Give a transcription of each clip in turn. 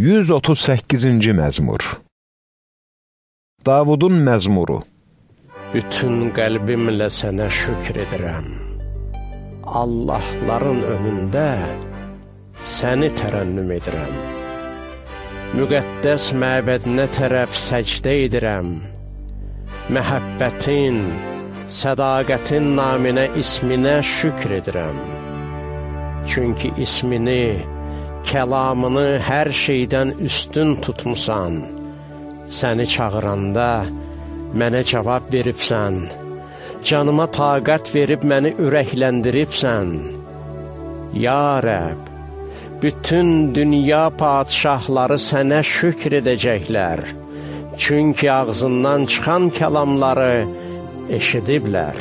138-ci məzmur Davudun məzmuru Bütün qəlbimlə sənə şükr edirəm. Allahların önündə səni tərənnüm edirəm. Müqəddəs məbədinə tərəf səcdə edirəm. Məhəbbətin, sədaqətin naminə isminə şükr edirəm. Çünki ismini, kəlamını hər şeydən üstün tutmusan, səni çağıranda mənə cavab veribsən, canıma taqət verib məni ürəkləndiribsən. Ya Rəb, bütün dünya padişahları sənə şükr edəcəklər, çünki ağzından çıxan kəlamları eşidiblər.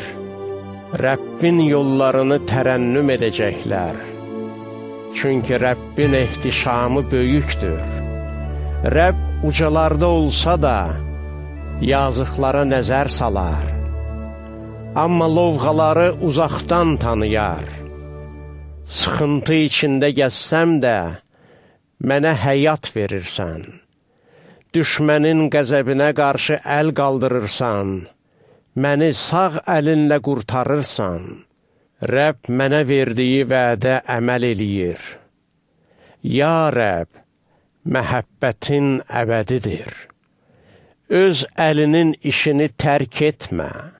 Rəbbin yollarını tərənnüm edəcəklər. Çünki Rəbbin ehtişamı böyükdür. Rəbb ucalarda olsa da, yazıqlara nəzər salar. Amma lovğaları uzaqdan tanıyar. Sıxıntı içində gəzsəm də, mənə həyat verirsən. Düşmənin qəzəbinə qarşı əl qaldırırsan, məni sağ əlinlə qurtarırsan. Rəbb mənə verdiyi vədə əməl eləyir. Ya Rəbb, məhəbbətin əbədidir. Öz əlinin işini tərk etmə.